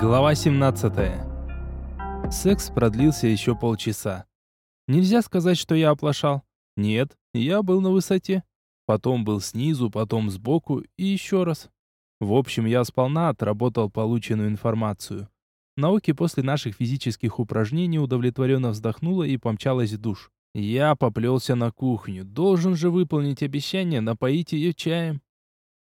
Глава 17. Секс продлился еще полчаса. Нельзя сказать, что я оплошал. Нет, я был на высоте. Потом был снизу, потом сбоку и еще раз. В общем, я сполна отработал полученную информацию. Науки после наших физических упражнений удовлетворенно вздохнула и помчалась в душ. Я поплелся на кухню. Должен же выполнить обещание напоить ее чаем.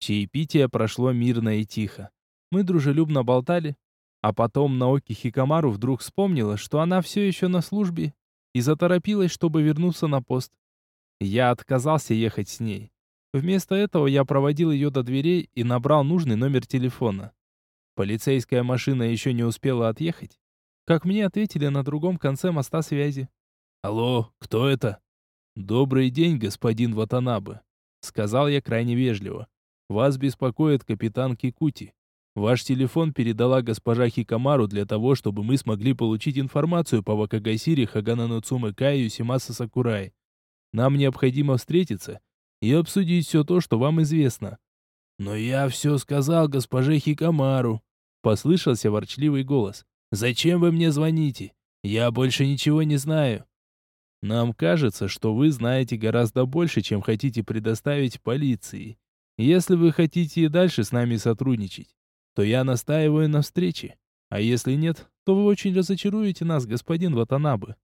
Чаепитие прошло мирно и тихо. Мы дружелюбно болтали, а потом Наоки Хикамару вдруг вспомнила, что она все еще на службе, и заторопилась, чтобы вернуться на пост. Я отказался ехать с ней. Вместо этого я проводил ее до дверей и набрал нужный номер телефона. Полицейская машина еще не успела отъехать, как мне ответили на другом конце моста связи. «Алло, кто это?» «Добрый день, господин Ватанабе», — сказал я крайне вежливо. «Вас беспокоит капитан Кикути. Ваш телефон передала госпожа Хикамару для того, чтобы мы смогли получить информацию по Вакагасире Хагана Каю Симаса Сакурай. Нам необходимо встретиться и обсудить все то, что вам известно». «Но я все сказал госпоже Хикамару», — послышался ворчливый голос. «Зачем вы мне звоните? Я больше ничего не знаю». «Нам кажется, что вы знаете гораздо больше, чем хотите предоставить полиции. Если вы хотите и дальше с нами сотрудничать, то я настаиваю на встрече. А если нет, то вы очень разочаруете нас, господин Ватанабы.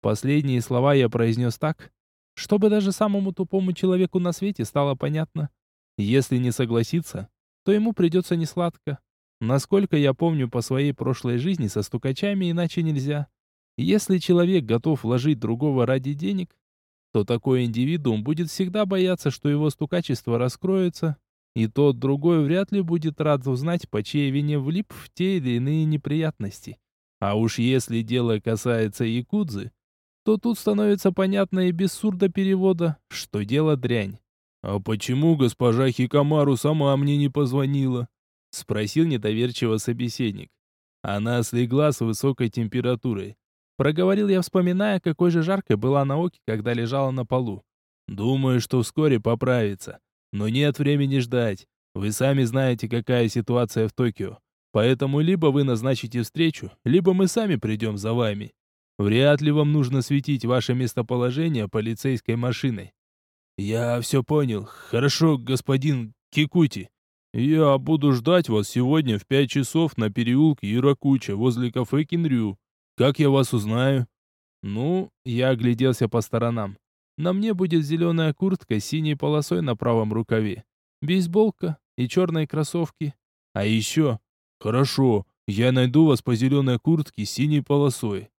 Последние слова я произнес так, чтобы даже самому тупому человеку на свете стало понятно. Если не согласится, то ему придется несладко. Насколько я помню по своей прошлой жизни со стукачами иначе нельзя. Если человек готов вложить другого ради денег, то такой индивидуум будет всегда бояться, что его стукачество раскроется, и тот другой вряд ли будет рад узнать, по чьей вине влип в те или иные неприятности. А уж если дело касается якудзы, то тут становится понятно и без сурдоперевода, что дело дрянь. «А почему госпожа Хикамару сама мне не позвонила?» — спросил недоверчиво собеседник. Она слегла с высокой температурой. Проговорил я, вспоминая, какой же жаркой была Наоки, когда лежала на полу. «Думаю, что вскоре поправится. Но нет времени ждать. Вы сами знаете, какая ситуация в Токио. Поэтому либо вы назначите встречу, либо мы сами придем за вами. Вряд ли вам нужно светить ваше местоположение полицейской машиной. Я все понял. Хорошо, господин Кикути. Я буду ждать вас сегодня в пять часов на переулке Иракуча возле кафе Кинрю. Как я вас узнаю? Ну, я огляделся по сторонам. На мне будет зеленая куртка с синей полосой на правом рукаве, бейсболка и черные кроссовки. А еще... Хорошо, я найду вас по зеленой куртке с синей полосой.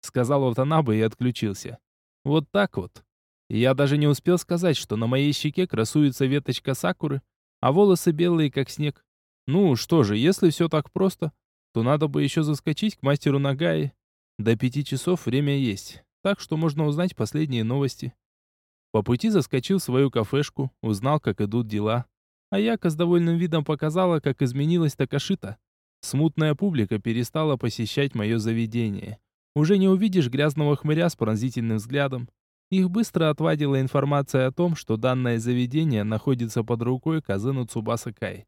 Сказал Ватанабе и отключился. Вот так вот. Я даже не успел сказать, что на моей щеке красуется веточка сакуры, а волосы белые, как снег. Ну, что же, если все так просто, то надо бы еще заскочить к мастеру Нагаи. До пяти часов время есть, так что можно узнать последние новости. По пути заскочил в свою кафешку, узнал, как идут дела. А Яка с довольным видом показала, как изменилась Такашита. Смутная публика перестала посещать мое заведение. Уже не увидишь грязного хмыря с пронзительным взглядом. Их быстро отвадила информация о том, что данное заведение находится под рукой Казыну Цубаса Кай.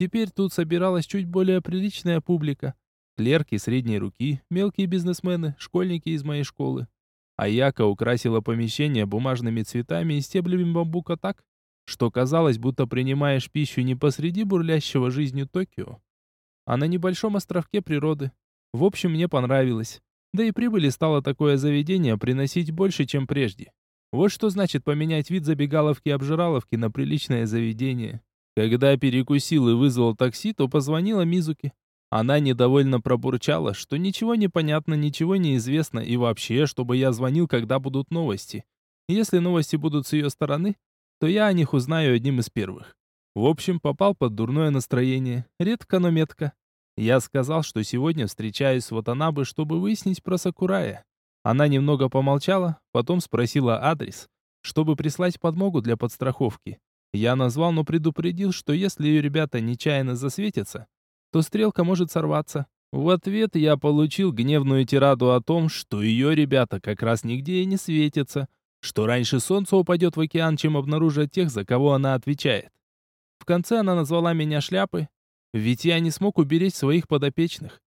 Теперь тут собиралась чуть более приличная публика. Клерки средней руки, мелкие бизнесмены, школьники из моей школы. Аяка украсила помещение бумажными цветами и стеблями бамбука так, что казалось, будто принимаешь пищу не посреди бурлящего жизнью Токио, а на небольшом островке природы. В общем, мне понравилось. Да и прибыли стало такое заведение приносить больше, чем прежде. Вот что значит поменять вид забегаловки-обжираловки на приличное заведение. Когда перекусил и вызвал такси, то позвонила Мизуки. Она недовольно пробурчала, что ничего не понятно, ничего не известно и вообще, чтобы я звонил, когда будут новости. Если новости будут с ее стороны, то я о них узнаю одним из первых. В общем, попал под дурное настроение. Редко, но метко. Я сказал, что сегодня встречаюсь с Ватанабе, чтобы выяснить про Сакурая. Она немного помолчала, потом спросила адрес, чтобы прислать подмогу для подстраховки. Я назвал, но предупредил, что если ее ребята нечаянно засветятся, то стрелка может сорваться. В ответ я получил гневную тираду о том, что ее ребята как раз нигде и не светятся, что раньше солнце упадет в океан, чем обнаружат тех, за кого она отвечает. В конце она назвала меня шляпой, ведь я не смог уберечь своих подопечных.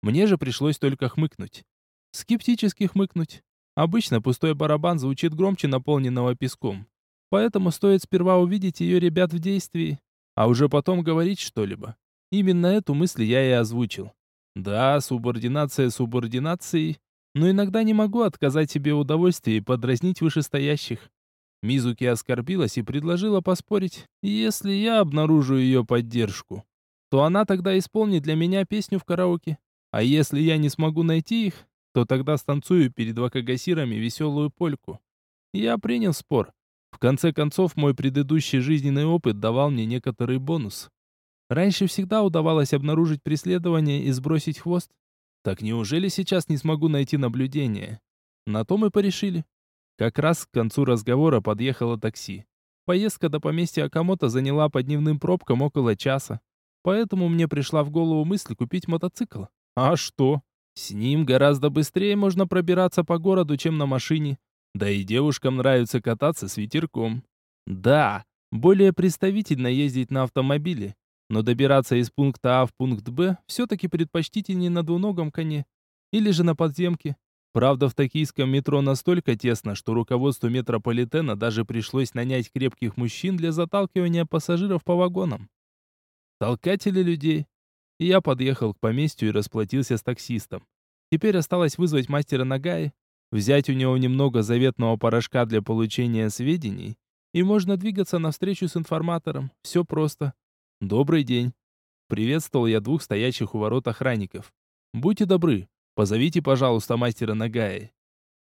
Мне же пришлось только хмыкнуть. Скептически хмыкнуть. Обычно пустой барабан звучит громче наполненного песком. Поэтому стоит сперва увидеть ее ребят в действии, а уже потом говорить что-либо. Именно эту мысль я и озвучил. Да, субординация субординацией, но иногда не могу отказать себе в удовольствии подразнить вышестоящих. Мизуки оскорбилась и предложила поспорить, если я обнаружу ее поддержку, то она тогда исполнит для меня песню в караоке. А если я не смогу найти их, то тогда станцую перед вакагасирами веселую польку. Я принял спор. В конце концов, мой предыдущий жизненный опыт давал мне некоторый бонус. Раньше всегда удавалось обнаружить преследование и сбросить хвост. Так неужели сейчас не смогу найти наблюдение? На то мы порешили. Как раз к концу разговора подъехало такси. Поездка до поместья Акамото заняла по дневным пробкам около часа. Поэтому мне пришла в голову мысль купить мотоцикл. А что? С ним гораздо быстрее можно пробираться по городу, чем на машине. Да и девушкам нравится кататься с ветерком. Да, более представительно ездить на автомобиле, но добираться из пункта А в пункт Б все-таки предпочтительнее на двуногом коне. Или же на подземке. Правда, в токийском метро настолько тесно, что руководству метрополитена даже пришлось нанять крепких мужчин для заталкивания пассажиров по вагонам. Толкатели людей. Я подъехал к поместью и расплатился с таксистом. Теперь осталось вызвать мастера Нагаи, взять у него немного заветного порошка для получения сведений, и можно двигаться навстречу с информатором. Все просто. Добрый день. Приветствовал я двух стоящих у ворот охранников. Будьте добры, Позовите, пожалуйста, мастера Нагаи.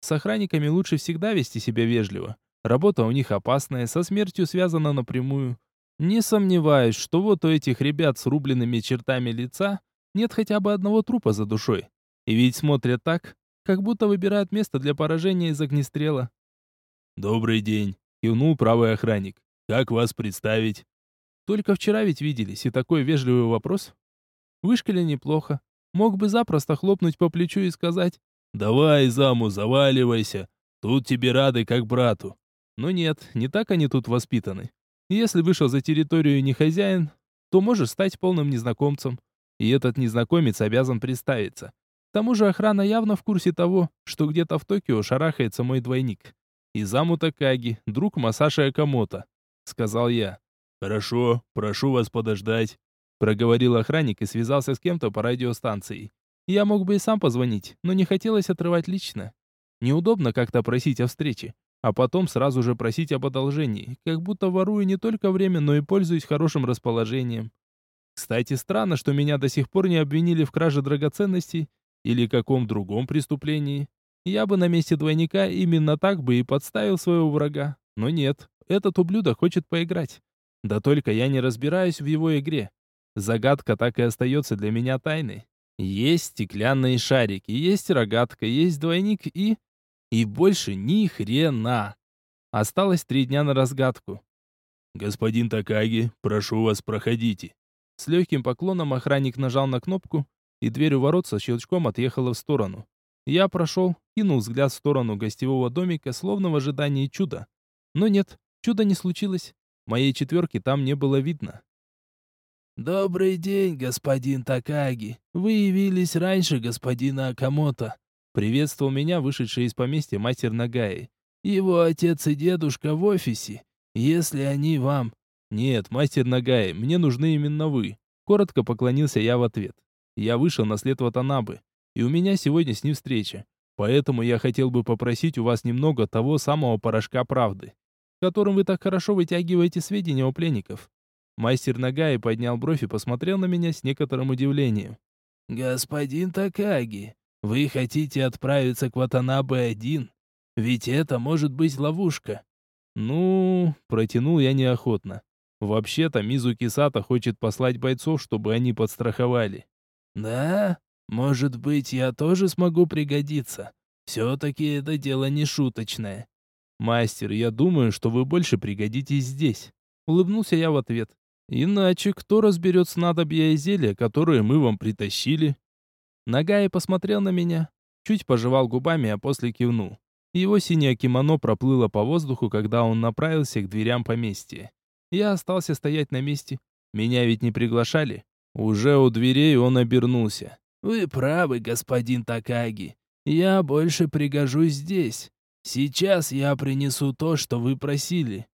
С охранниками лучше всегда вести себя вежливо. Работа у них опасная, со смертью связана напрямую. Не сомневаюсь, что вот у этих ребят с рубленными чертами лица нет хотя бы одного трупа за душой. И ведь смотрят так, как будто выбирают место для поражения из огнестрела. «Добрый день», — кивнул правый охранник. «Как вас представить?» «Только вчера ведь виделись, и такой вежливый вопрос». Вышкали неплохо. Мог бы запросто хлопнуть по плечу и сказать «Давай, заму, заваливайся, тут тебе рады как брату». Но нет, не так они тут воспитаны. Если вышел за территорию не хозяин, то можешь стать полным незнакомцем. И этот незнакомец обязан представиться. К тому же охрана явно в курсе того, что где-то в Токио шарахается мой двойник. Изаму Такаги, друг Масаши Акамото, сказал я. Хорошо, прошу вас подождать проговорил охранник и связался с кем-то по радиостанции. Я мог бы и сам позвонить, но не хотелось отрывать лично. Неудобно как-то просить о встрече, а потом сразу же просить об одолжении, как будто ворую не только время, но и пользуюсь хорошим расположением. Кстати, странно, что меня до сих пор не обвинили в краже драгоценностей или каком другом преступлении. Я бы на месте двойника именно так бы и подставил своего врага. Но нет, этот ублюдок хочет поиграть. Да только я не разбираюсь в его игре. Загадка так и остается для меня тайной. Есть стеклянные шарики, есть рогатка, есть двойник и... И больше ни хрена. Осталось три дня на разгадку. «Господин Такаги, прошу вас, проходите». С легким поклоном охранник нажал на кнопку, и дверь у ворот со щелчком отъехала в сторону. Я прошел, кинул взгляд в сторону гостевого домика, словно в ожидании чуда. Но нет, чуда не случилось. Моей четверки там не было видно. «Добрый день, господин Такаги. Вы явились раньше господина Акамото». Приветствовал меня вышедший из поместья мастер Нагаи. «Его отец и дедушка в офисе. Если они вам...» «Нет, мастер Нагаи, мне нужны именно вы». Коротко поклонился я в ответ. Я вышел на след Ватанабы, и у меня сегодня с ним встреча. Поэтому я хотел бы попросить у вас немного того самого порошка правды, которым вы так хорошо вытягиваете сведения о пленников. Мастер Нагаи поднял бровь и посмотрел на меня с некоторым удивлением. «Господин Такаги, вы хотите отправиться к Ватанабе один? Ведь это может быть ловушка». «Ну...» — протянул я неохотно. «Вообще-то Мизуки Сата хочет послать бойцов, чтобы они подстраховали». «Да? Может быть, я тоже смогу пригодиться? Все-таки это дело не шуточное». «Мастер, я думаю, что вы больше пригодитесь здесь». Улыбнулся я в ответ. Иначе кто разберет снадобья и зелья, которые мы вам притащили?» Нагай посмотрел на меня, чуть пожевал губами, а после кивнул. Его синее кимоно проплыло по воздуху, когда он направился к дверям поместья. Я остался стоять на месте. Меня ведь не приглашали. Уже у дверей он обернулся. Вы правы, господин Такаги. Я больше пригожусь здесь. Сейчас я принесу то, что вы просили».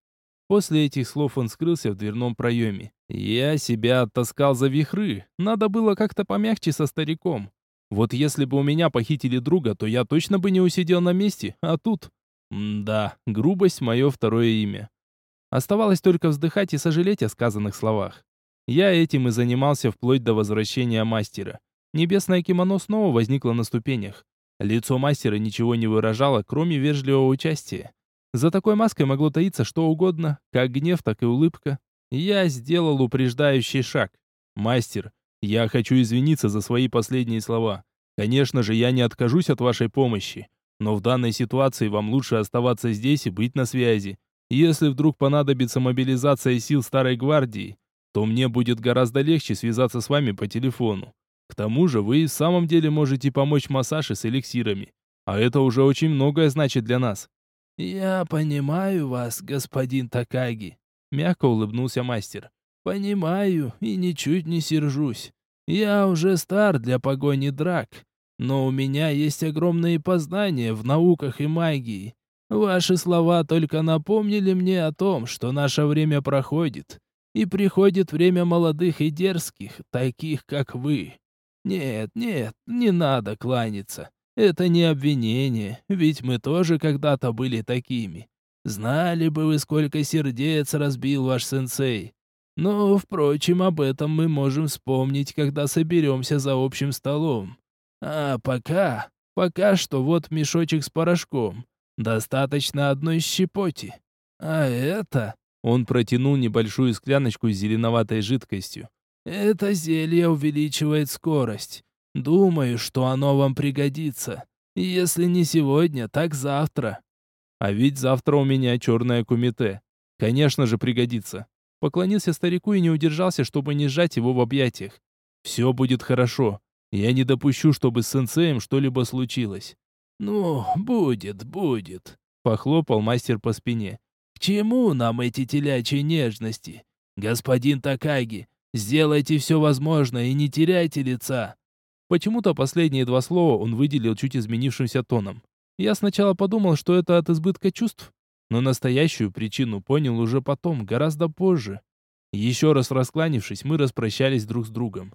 После этих слов он скрылся в дверном проеме. Я себя оттаскал за вихры. Надо было как-то помягче со стариком. Вот если бы у меня похитили друга, то я точно бы не усидел на месте, а тут... Да, грубость — мое второе имя. Оставалось только вздыхать и сожалеть о сказанных словах. Я этим и занимался вплоть до возвращения мастера. Небесное кимоно снова возникло на ступенях. Лицо мастера ничего не выражало, кроме вежливого участия. За такой маской могло таиться что угодно, как гнев, так и улыбка. Я сделал упреждающий шаг. «Мастер, я хочу извиниться за свои последние слова. Конечно же, я не откажусь от вашей помощи. Но в данной ситуации вам лучше оставаться здесь и быть на связи. Если вдруг понадобится мобилизация сил Старой Гвардии, то мне будет гораздо легче связаться с вами по телефону. К тому же вы и в самом деле можете помочь массаже с эликсирами. А это уже очень многое значит для нас». «Я понимаю вас, господин Такаги», — мягко улыбнулся мастер. «Понимаю и ничуть не сержусь. Я уже стар для погони драк, но у меня есть огромные познания в науках и магии. Ваши слова только напомнили мне о том, что наше время проходит, и приходит время молодых и дерзких, таких как вы. Нет, нет, не надо кланяться. Это не обвинение, ведь мы тоже когда-то были такими. Знали бы вы, сколько сердец разбил ваш сенсей. Но, впрочем, об этом мы можем вспомнить, когда соберемся за общим столом. А пока, пока что вот мешочек с порошком. Достаточно одной щепоти. А это... Он протянул небольшую скляночку с зеленоватой жидкостью. Это зелье увеличивает скорость. Думаю, что оно вам пригодится. Если не сегодня, так завтра. А ведь завтра у меня черное кумите. Конечно же, пригодится. Поклонился старику и не удержался, чтобы не сжать его в объятиях. Все будет хорошо. Я не допущу, чтобы с сенсеем что-либо случилось. Ну, будет, будет. Похлопал мастер по спине. К чему нам эти телячьи нежности? Господин Такаги, сделайте все возможное и не теряйте лица. Почему-то последние два слова он выделил чуть изменившимся тоном. Я сначала подумал, что это от избытка чувств, но настоящую причину понял уже потом, гораздо позже. Еще раз раскланившись, мы распрощались друг с другом.